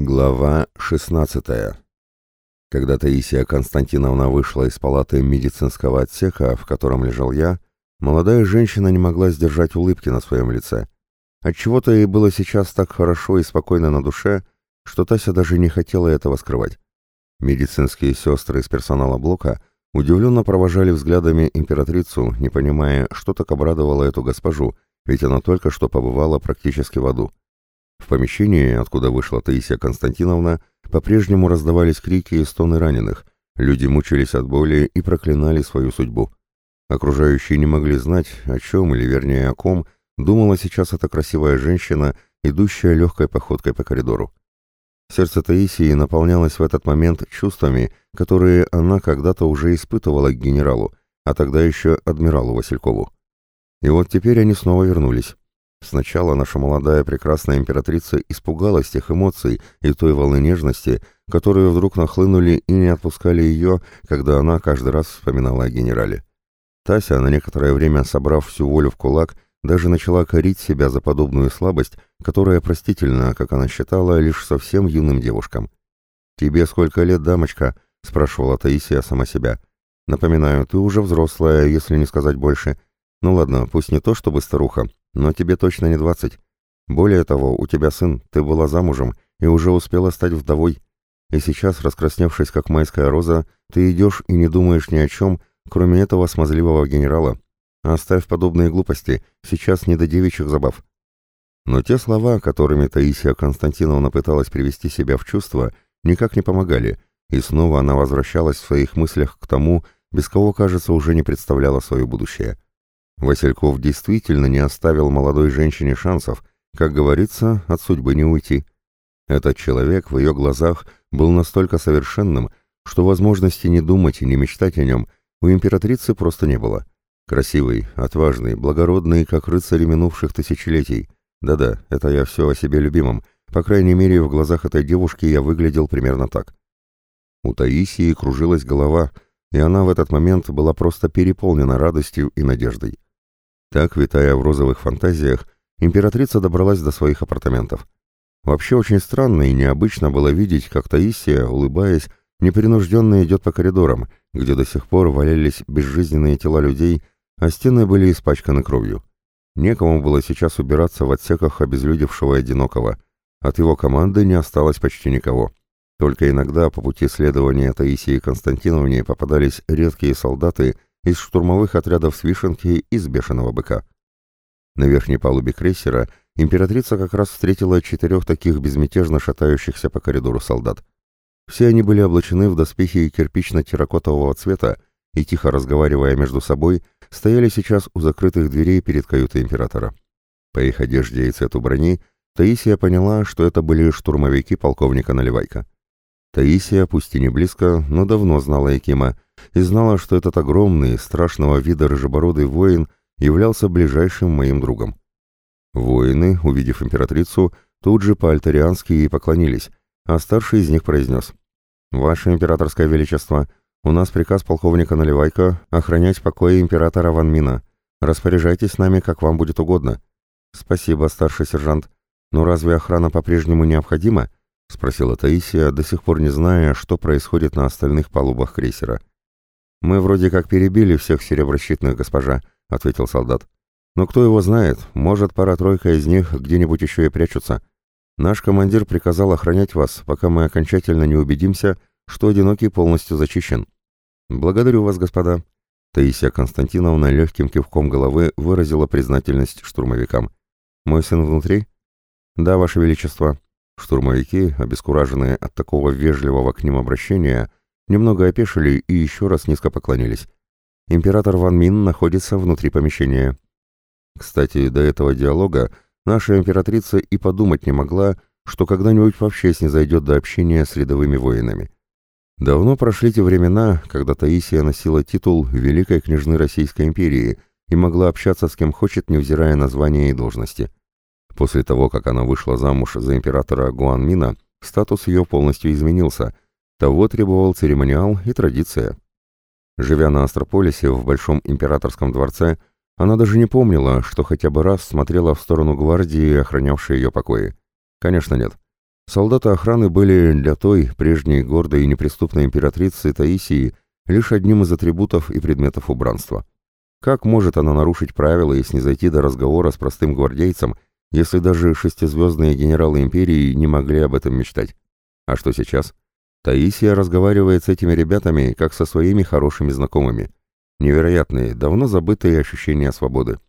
Глава 16. Когда Таисия Константиновна вышла из палаты медицинского отсека, в котором лежал я, молодая женщина не могла сдержать улыбки на своем лице. Отчего-то ей было сейчас так хорошо и спокойно на душе, что Тася даже не хотела этого скрывать. Медицинские сестры из персонала блока удивленно провожали взглядами императрицу, не понимая, что так обрадовало эту госпожу, ведь она только что побывала практически в аду. В помещении, откуда вышла Таисия Константиновна, по-прежнему раздавались крики и стоны раненых. Люди мучились от боли и проклинали свою судьбу. Окружающие не могли знать, о чем, или вернее о ком, думала сейчас эта красивая женщина, идущая легкой походкой по коридору. Сердце Таисии наполнялось в этот момент чувствами, которые она когда-то уже испытывала к генералу, а тогда еще адмиралу Василькову. И вот теперь они снова вернулись. Сначала наша молодая прекрасная императрица испугалась тех эмоций и той волны нежности, которые вдруг нахлынули и не отпускали ее, когда она каждый раз вспоминала о генерале. Тася, на некоторое время собрав всю волю в кулак, даже начала корить себя за подобную слабость, которая простительна, как она считала, лишь совсем юным девушкам. «Тебе сколько лет, дамочка?» — спрашивала Таисия сама себя. «Напоминаю, ты уже взрослая, если не сказать больше. Ну ладно, пусть не то чтобы старуха, но тебе точно не двадцать. Более того, у тебя сын, ты была замужем и уже успела стать вдовой. И сейчас, раскрасневшись как майская роза, ты идешь и не думаешь ни о чем, кроме этого смазливого генерала. Оставь подобные глупости, сейчас не до девичьих забав. Но те слова, которыми Таисия Константиновна пыталась привести себя в чувство, никак не помогали, и снова она возвращалась в своих мыслях к тому, без кого, кажется, уже не представляла свое будущее. Васильков действительно не оставил молодой женщине шансов, как говорится, от судьбы не уйти. Этот человек в ее глазах был настолько совершенным, что возможности не думать и не мечтать о нем у императрицы просто не было. Красивый, отважный, благородный, как рыцарь минувших тысячелетий. Да-да, это я все о себе любимом. По крайней мере, в глазах этой девушки я выглядел примерно так. У Таисии кружилась голова, и она в этот момент была просто переполнена радостью и надеждой. Так, витая в розовых фантазиях, императрица добралась до своих апартаментов. Вообще очень странно и необычно было видеть, как Таисия, улыбаясь, непринужденно идет по коридорам, где до сих пор валялись безжизненные тела людей, а стены были испачканы кровью. Некому было сейчас убираться в отсеках обезлюдевшего одинокого. От его команды не осталось почти никого. Только иногда по пути следования Таисии Константиновне попадались редкие солдаты из штурмовых отрядов с Вишенки и с Бешеного Быка. На верхней палубе крейсера императрица как раз встретила четырех таких безмятежно шатающихся по коридору солдат. Все они были облачены в доспехи кирпично-терракотового цвета и, тихо разговаривая между собой, стояли сейчас у закрытых дверей перед каютой императора. По их одежде и цвету брони Таисия поняла, что это были штурмовики полковника Наливайка. Таисия, пусть и не близко, но давно знала Якима, и знала, что этот огромный, страшного вида рыжебородый воин являлся ближайшим моим другом. Воины, увидев императрицу, тут же по-альтариански ей поклонились, а старший из них произнес «Ваше императорское величество, у нас приказ полковника Наливайка охранять покои императора Ван Мина. Распоряжайтесь с нами, как вам будет угодно». «Спасибо, старший сержант. Но разве охрана по-прежнему необходима?» — спросила Таисия, до сих пор не зная, что происходит на остальных палубах крейсера. «Мы вроде как перебили всех сереброщитных, госпожа», — ответил солдат. «Но кто его знает, может, пара-тройка из них где-нибудь еще и прячутся. Наш командир приказал охранять вас, пока мы окончательно не убедимся, что одинокий полностью зачищен». «Благодарю вас, господа». Таисия Константиновна легким кивком головы выразила признательность штурмовикам. «Мой сын внутри?» «Да, ваше величество». Штурмовики, обескураженные от такого вежливого к ним обращения, немного опешили и еще раз низко поклонились. Император Ван Мин находится внутри помещения. Кстати, до этого диалога наша императрица и подумать не могла, что когда-нибудь вообще снизойдет до общения с рядовыми воинами. Давно прошли те времена, когда Таисия носила титул Великой княжны Российской империи и могла общаться с кем хочет, невзирая на звания и должности. После того, как она вышла замуж за императора Гуанмина, статус ее полностью изменился – того требовал церемониал и традиция. Живя на Астрополисе в Большом Императорском дворце, она даже не помнила, что хотя бы раз смотрела в сторону гвардии, охранявшей ее покои. Конечно, нет. Солдаты охраны были для той, прежней гордой и неприступной императрицы Таисии, лишь одним из атрибутов и предметов убранства. Как может она нарушить правила и снизойти до разговора с простым гвардейцем, если даже шестизвездные генералы империи не могли об этом мечтать? А что сейчас? Таисия разговаривает с этими ребятами, как со своими хорошими знакомыми. Невероятные, давно забытые ощущения свободы.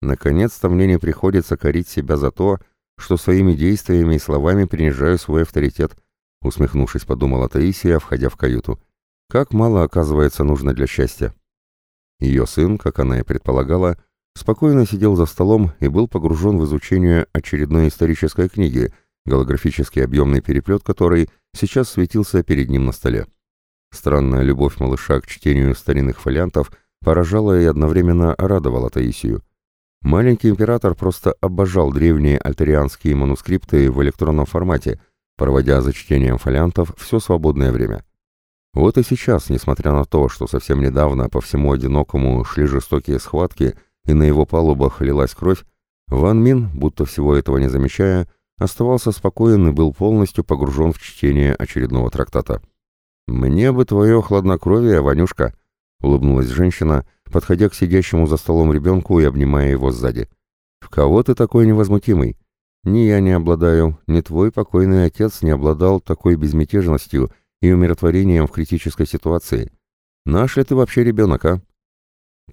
Наконец-то мне не приходится корить себя за то, что своими действиями и словами принижаю свой авторитет, усмехнувшись, подумала Таисия, входя в каюту. Как мало, оказывается, нужно для счастья. Ее сын, как она и предполагала, спокойно сидел за столом и был погружен в изучение очередной исторической книги, голографический объемный переплет которой сейчас светился перед ним на столе. Странная любовь малыша к чтению старинных фолиантов поражала и одновременно радовала Таисию. Маленький император просто обожал древние альтерианские манускрипты в электронном формате, проводя за чтением фолиантов все свободное время. Вот и сейчас, несмотря на то, что совсем недавно по всему одинокому шли жестокие схватки и на его палубах лилась кровь, Ван Мин, будто всего этого не замечая, оставался спокоен и был полностью погружен в чтение очередного трактата. «Мне бы твое хладнокровие, Ванюшка», — улыбнулась женщина, подходя к сидящему за столом ребенку и обнимая его сзади. «В кого ты такой невозмутимый? Ни я не обладаю, ни твой покойный отец не обладал такой безмятежностью и умиротворением в критической ситуации. Наш ли ты вообще ребенок, а?»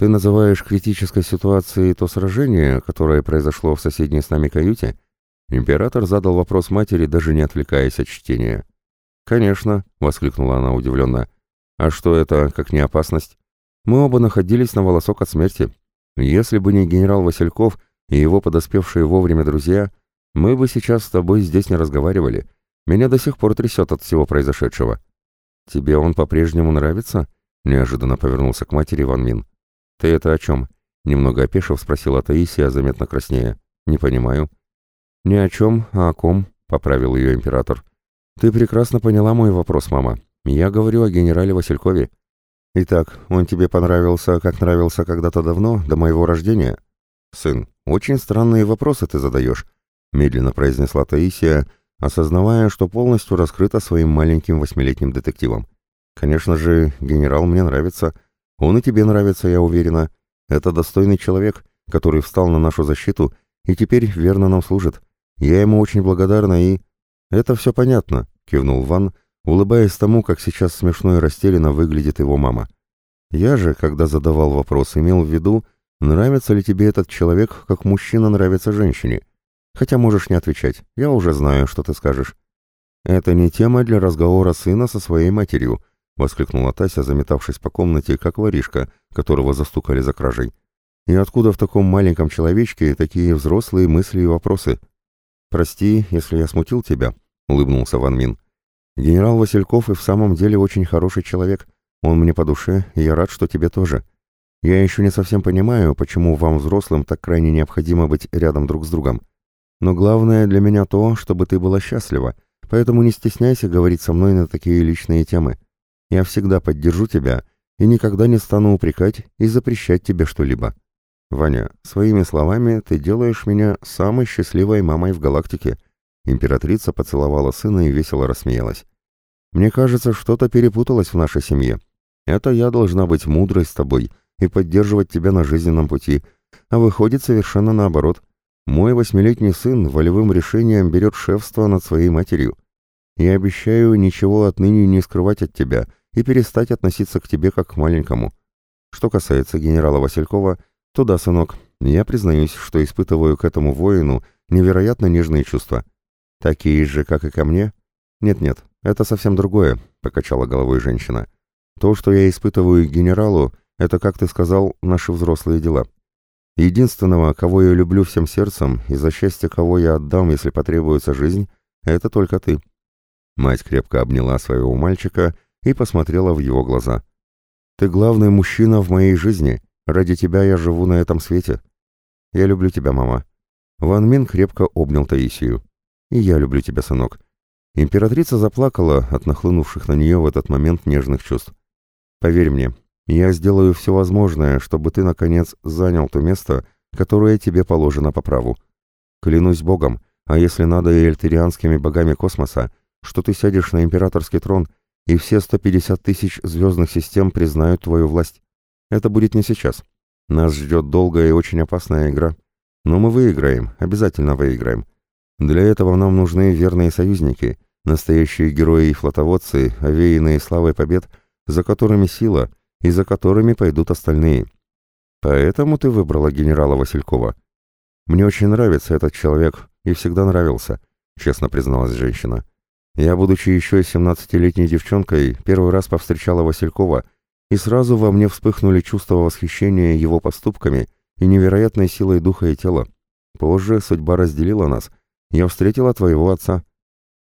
«Ты называешь критической ситуацией то сражение, которое произошло в соседней с нами каюте?» Император задал вопрос матери, даже не отвлекаясь от чтения. «Конечно», — воскликнула она удивленно. «А что это, как не опасность?» Мы оба находились на волосок от смерти. Если бы не генерал Васильков и его подоспевшие вовремя друзья, мы бы сейчас с тобой здесь не разговаривали. Меня до сих пор трясет от всего произошедшего. Тебе он по-прежнему нравится? Неожиданно повернулся к матери Ван Мин. Ты это о чем? Немного опешив, спросила Таисия, заметно краснея. Не понимаю. Ни о чем, а о ком, поправил ее император. Ты прекрасно поняла мой вопрос, мама. Я говорю о генерале Василькове. «Итак, он тебе понравился, как нравился когда-то давно, до моего рождения?» «Сын, очень странные вопросы ты задаешь», — медленно произнесла Таисия, осознавая, что полностью раскрыта своим маленьким восьмилетним детективом. «Конечно же, генерал мне нравится. Он и тебе нравится, я уверена. Это достойный человек, который встал на нашу защиту и теперь верно нам служит. Я ему очень благодарна и...» «Это все понятно», — кивнул Ван, улыбаясь тому, как сейчас смешно и растерянно выглядит его мама. Я же, когда задавал вопрос, имел в виду, нравится ли тебе этот человек, как мужчина нравится женщине. Хотя можешь не отвечать, я уже знаю, что ты скажешь. Это не тема для разговора сына со своей матерью, воскликнула Тася, заметавшись по комнате, как воришка, которого застукали за кражей. И откуда в таком маленьком человечке такие взрослые мысли и вопросы? Прости, если я смутил тебя, улыбнулся Ван Мин. Генерал Васильков и в самом деле очень хороший человек. Он мне по душе, и я рад, что тебе тоже. Я еще не совсем понимаю, почему вам, взрослым, так крайне необходимо быть рядом друг с другом. Но главное для меня то, чтобы ты была счастлива, поэтому не стесняйся говорить со мной на такие личные темы. Я всегда поддержу тебя и никогда не стану упрекать и запрещать тебе что-либо. Ваня, своими словами ты делаешь меня самой счастливой мамой в галактике, Императрица поцеловала сына и весело рассмеялась. «Мне кажется, что-то перепуталось в нашей семье. Это я должна быть мудрой с тобой и поддерживать тебя на жизненном пути, а выходит совершенно наоборот. Мой восьмилетний сын волевым решением берет шефство над своей матерью. Я обещаю ничего отныне не скрывать от тебя и перестать относиться к тебе как к маленькому. Что касается генерала Василькова, то да, сынок, я признаюсь, что испытываю к этому воину невероятно нежные чувства. «Такие же, как и ко мне?» «Нет-нет, это совсем другое», — покачала головой женщина. «То, что я испытываю к генералу, это, как ты сказал, наши взрослые дела. Единственного, кого я люблю всем сердцем и за счастье кого я отдам, если потребуется жизнь, это только ты». Мать крепко обняла своего мальчика и посмотрела в его глаза. «Ты главный мужчина в моей жизни. Ради тебя я живу на этом свете. Я люблю тебя, мама». Ван Мин крепко обнял Таисию. И я люблю тебя, сынок». Императрица заплакала от нахлынувших на нее в этот момент нежных чувств. «Поверь мне, я сделаю все возможное, чтобы ты, наконец, занял то место, которое тебе положено по праву. Клянусь Богом, а если надо и эльтерианскими богами космоса, что ты сядешь на императорский трон, и все 150 тысяч звездных систем признают твою власть. Это будет не сейчас. Нас ждет долгая и очень опасная игра. Но мы выиграем, обязательно выиграем. Для этого нам нужны верные союзники, настоящие герои и флотоводцы, овеянные славой побед, за которыми сила и за которыми пойдут остальные. Поэтому ты выбрала генерала Василькова. Мне очень нравится этот человек и всегда нравился, честно призналась женщина. Я, будучи еще 17-летней девчонкой, первый раз повстречала Василькова, и сразу во мне вспыхнули чувства восхищения его поступками и невероятной силой духа и тела. Позже судьба разделила нас. Я встретила твоего отца.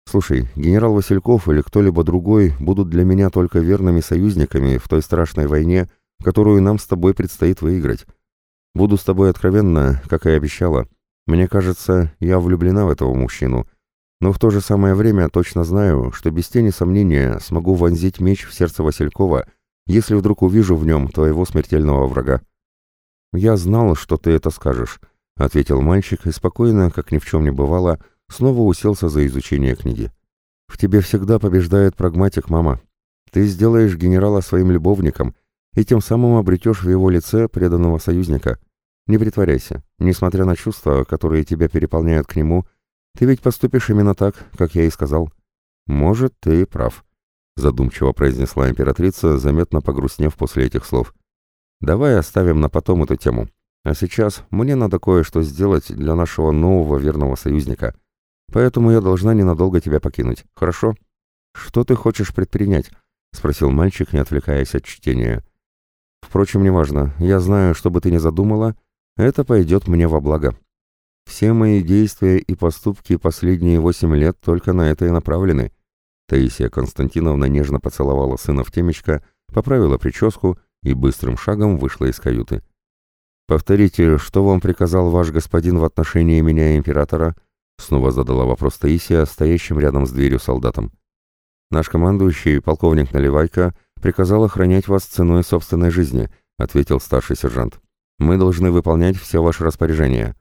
Слушай, генерал Васильков или кто-либо другой будут для меня только верными союзниками в той страшной войне, которую нам с тобой предстоит выиграть. Буду с тобой откровенна, как и обещала. Мне кажется, я влюблена в этого мужчину, но в то же самое время точно знаю, что без тени сомнения смогу вонзить меч в сердце Василькова, если вдруг увижу в нем твоего смертельного врага. «Я знал, что ты это скажешь», — ответил мальчик и спокойно, как ни в чем не бывало, снова уселся за изучение книги. «В тебе всегда побеждает прагматик, мама. Ты сделаешь генерала своим любовником и тем самым обретешь в его лице преданного союзника. Не притворяйся, несмотря на чувства, которые тебя переполняют к нему, — ты ведь поступишь именно так, как я и сказал. Может, ты прав, задумчиво произнесла императрица, заметно погрустнев после этих слов. Давай оставим на потом эту тему. А сейчас мне надо кое-что сделать для нашего нового верного союзника. Поэтому я должна ненадолго тебя покинуть. Хорошо? Что ты хочешь предпринять? спросил мальчик, не отвлекаясь от чтения. Впрочем, неважно. Я знаю, что бы ты ни задумала, это пойдет мне во благо. Все мои действия и поступки последние восемь лет только на это и направлены. Таисия Константиновна нежно поцеловала сына в темечко, поправила прическу и быстрым шагом вышла из каюты. «Повторите, что вам приказал ваш господин в отношении меня и императора?» Снова задала вопрос Таисия, стоящим рядом с дверью солдатам. «Наш командующий, полковник Наливайко, приказал охранять вас ценой собственной жизни», ответил старший сержант. «Мы должны выполнять все ваши распоряжения».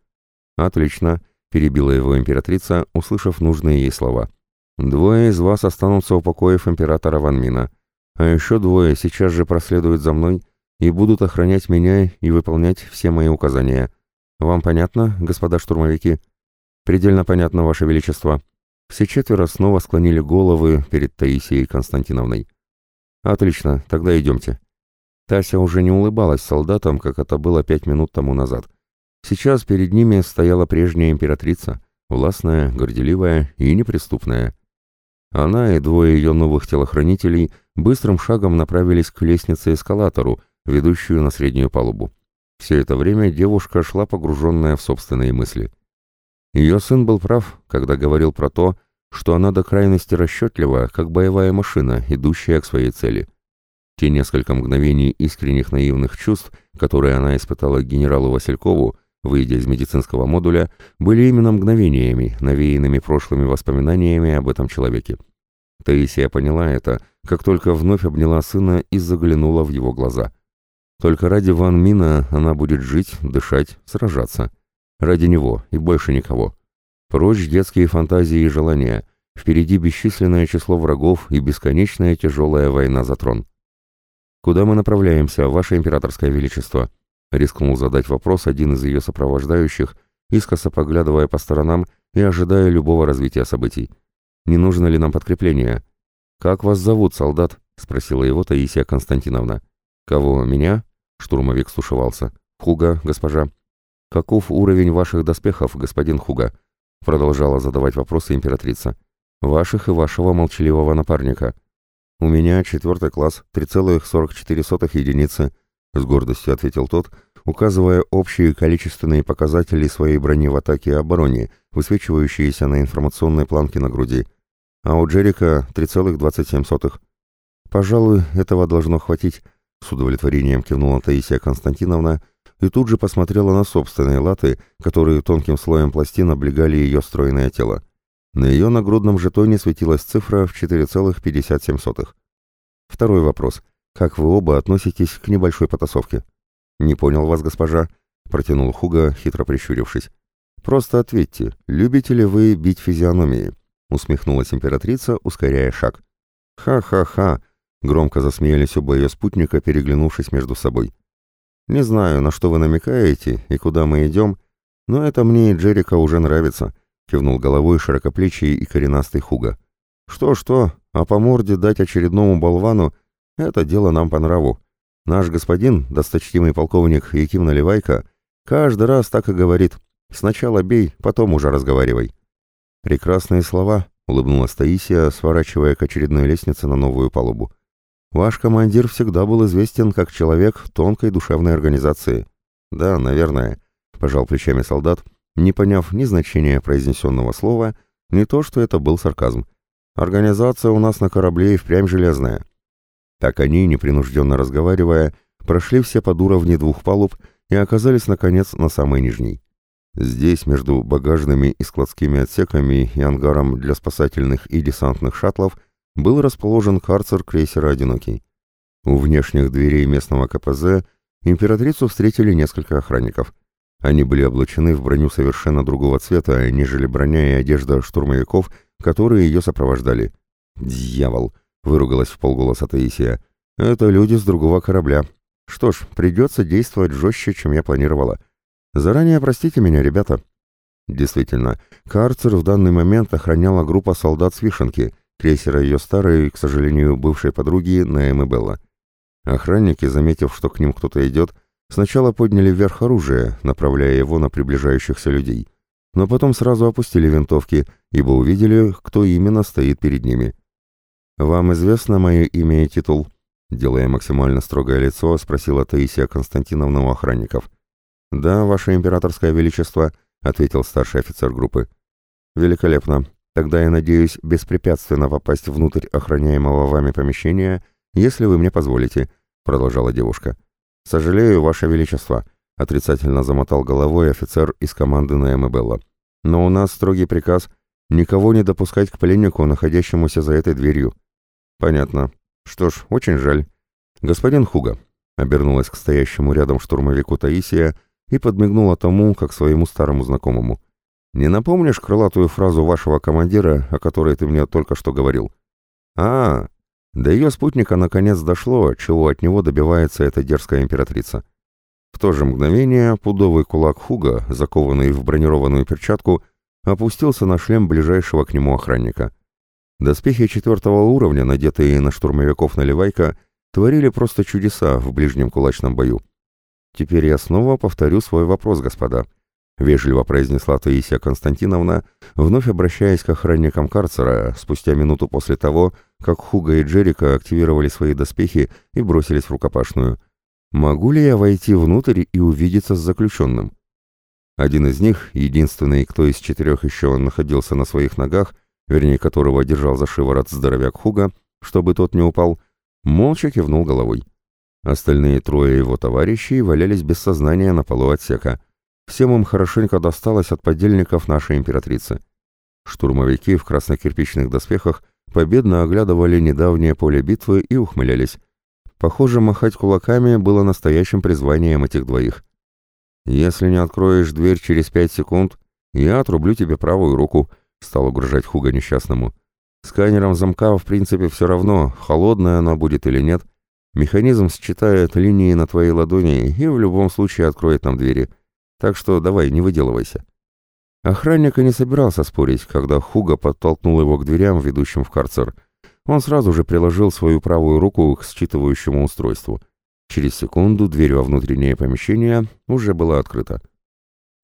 «Отлично», — перебила его императрица, услышав нужные ей слова. «Двое из вас останутся у покоев императора Ванмина, а еще двое сейчас же проследуют за мной и будут охранять меня и выполнять все мои указания. Вам понятно, господа штурмовики?» «Предельно понятно, Ваше Величество». Все четверо снова склонили головы перед Таисией Константиновной. «Отлично, тогда идемте». Тася уже не улыбалась солдатам, как это было пять минут тому назад. Сейчас перед ними стояла прежняя императрица, властная, горделивая и неприступная. Она и двое ее новых телохранителей быстрым шагом направились к лестнице-эскалатору, ведущую на среднюю палубу. Все это время девушка шла погруженная в собственные мысли. Ее сын был прав, когда говорил про то, что она до крайности расчетлива, как боевая машина, идущая к своей цели. Те несколько мгновений искренних наивных чувств, которые она испытала генералу Василькову, выйдя из медицинского модуля, были именно мгновениями, навеянными прошлыми воспоминаниями об этом человеке. Таисия поняла это, как только вновь обняла сына и заглянула в его глаза. Только ради Ван Мина она будет жить, дышать, сражаться. Ради него и больше никого. Прочь детские фантазии и желания. Впереди бесчисленное число врагов и бесконечная тяжелая война за трон. «Куда мы направляемся, Ваше Императорское Величество?» Рискнул задать вопрос один из ее сопровождающих, искоса поглядывая по сторонам и ожидая любого развития событий. «Не нужно ли нам подкрепление?» «Как вас зовут, солдат?» — спросила его Таисия Константиновна. «Кого, меня?» — штурмовик стушевался. «Хуга, госпожа». «Каков уровень ваших доспехов, господин Хуга?» — продолжала задавать вопросы императрица. «Ваших и вашего молчаливого напарника». «У меня четвертый класс, 3,44 единицы», — с гордостью ответил тот, указывая общие количественные показатели своей брони в атаке и обороне, высвечивающиеся на информационной планке на груди. А у Джерика 3,27. «Пожалуй, этого должно хватить», — с удовлетворением кивнула Таисия Константиновна и тут же посмотрела на собственные латы, которые тонким слоем пластин облегали ее стройное тело. На ее нагрудном жетоне светилась цифра в 4,57. Второй вопрос. Как вы оба относитесь к небольшой потасовке?» «Не понял вас, госпожа», — протянул Хуга, хитро прищурившись. Просто ответьте, любите ли вы бить физиономии?» — усмехнулась императрица, ускоряя шаг. «Ха-ха-ха!» — громко засмеялись оба ее спутника, переглянувшись между собой. «Не знаю, на что вы намекаете и куда мы идем, но это мне и Джерика уже нравится», — кивнул головой широкоплечий и коренастый Хуга. «Что-что, а по морде дать очередному болвану — это дело нам по нраву. Наш господин, досточтимый полковник Яким Наливайко, каждый раз так и говорит. Сначала бей, потом уже разговаривай». «Прекрасные слова», — улыбнулась Таисия, сворачивая к очередной лестнице на новую палубу. «Ваш командир всегда был известен как человек тонкой душевной организации». «Да, наверное», — пожал плечами солдат, не поняв ни значения произнесенного слова, ни то, что это был сарказм. «Организация у нас на корабле и впрямь железная». Так они, непринужденно разговаривая, прошли все под уровни двух палуб и оказались, наконец, на самой нижней. Здесь, между багажными и складскими отсеками и ангаром для спасательных и десантных шаттлов, был расположен карцер крейсера «Одинокий». У внешних дверей местного КПЗ императрицу встретили несколько охранников. Они были облачены в броню совершенно другого цвета, нежели броня и одежда штурмовиков, которые ее сопровождали. «Дьявол!» — выругалась в полголоса Таисия. «Это люди с другого корабля. Что ж, придется действовать жестче, чем я планировала». Заранее простите меня, ребята. Действительно, карцер в данный момент охраняла группа солдат с Вишенки, крейсера ее старой, к сожалению, бывшей подруги Наэмы Белла. Охранники, заметив, что к ним кто-то идет, сначала подняли вверх оружие, направляя его на приближающихся людей, но потом сразу опустили винтовки, ибо увидели, кто именно стоит перед ними. «Вам известно мое имя и титул?» Делая максимально строгое лицо, спросила Таисия Константиновна у охранников. «Да, ваше императорское величество», — ответил старший офицер группы. «Великолепно. Тогда я надеюсь беспрепятственно попасть внутрь охраняемого вами помещения, если вы мне позволите», — продолжала девушка. «Сожалею, ваше величество», — отрицательно замотал головой офицер из команды Наэмы Белла. «Но у нас строгий приказ никого не допускать к пленнику, находящемуся за этой дверью». «Понятно. Что ж, очень жаль. Господин Хуга», — обернулась к стоящему рядом штурмовику Таисия, — и подмигнула тому, как своему старому знакомому. «Не напомнишь крылатую фразу вашего командира, о которой ты мне только что говорил?» «А, до ее спутника наконец дошло, чего от него добивается эта дерзкая императрица». В то же мгновение пудовый кулак Хуга, закованный в бронированную перчатку, опустился на шлем ближайшего к нему охранника. Доспехи четвертого уровня, надетые на штурмовиков Наливайка, творили просто чудеса в ближнем кулачном бою. «Теперь я снова повторю свой вопрос, господа», — вежливо произнесла Таисия Константиновна, вновь обращаясь к охранникам карцера спустя минуту после того, как Хуга и Джерика активировали свои доспехи и бросились в рукопашную. «Могу ли я войти внутрь и увидеться с заключенным?» Один из них, единственный, кто из четырех еще находился на своих ногах, вернее, которого держал за шиворот здоровяк Хуга, чтобы тот не упал, молча кивнул головой. Остальные трое его товарищей валялись без сознания на полу отсека. Всем им хорошенько досталось от подельников нашей императрицы. Штурмовики в краснокирпичных доспехах победно оглядывали недавнее поле битвы и ухмылялись. Похоже, махать кулаками было настоящим призванием этих двоих. «Если не откроешь дверь через пять секунд, я отрублю тебе правую руку», — стал угрожать Хуга несчастному. «Сканером замка, в принципе, все равно, холодная она будет или нет, Механизм считает линии на твоей ладони и в любом случае откроет нам двери. Так что давай, не выделывайся. Охранник и не собирался спорить, когда Хуга подтолкнул его к дверям, ведущим в карцер. Он сразу же приложил свою правую руку к считывающему устройству. Через секунду дверь во внутреннее помещение уже была открыта.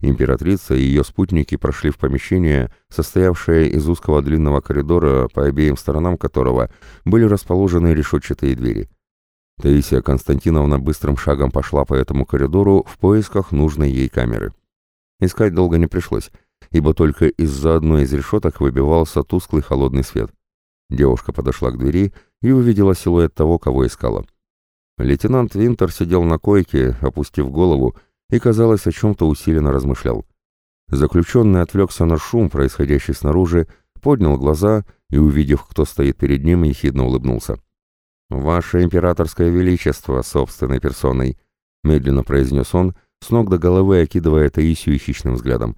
Императрица и ее спутники прошли в помещение, состоявшее из узкого длинного коридора, по обеим сторонам которого были расположены решетчатые двери. Таисия Константиновна быстрым шагом пошла по этому коридору в поисках нужной ей камеры. Искать долго не пришлось, ибо только из-за одной из решеток выбивался тусклый холодный свет. Девушка подошла к двери и увидела силуэт того, кого искала. Лейтенант Винтер сидел на койке, опустив голову, и, казалось, о чем-то усиленно размышлял. Заключенный отвлекся на шум, происходящий снаружи, поднял глаза и, увидев, кто стоит перед ним, ехидно улыбнулся. «Ваше императорское величество собственной персоной», — медленно произнес он, с ног до головы окидывая Таисию хищным взглядом.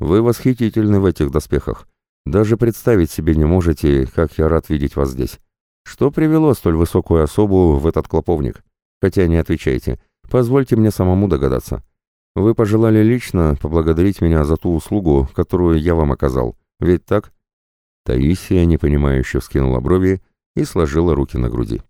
Вы восхитительны в этих доспехах. Даже представить себе не можете, как я рад видеть вас здесь. Что привело столь высокую особу в этот клоповник? Хотя не отвечайте. Позвольте мне самому догадаться. Вы пожелали лично поблагодарить меня за ту услугу, которую я вам оказал. Ведь так?» Таисия непонимающе вскинула брови и сложила руки на груди.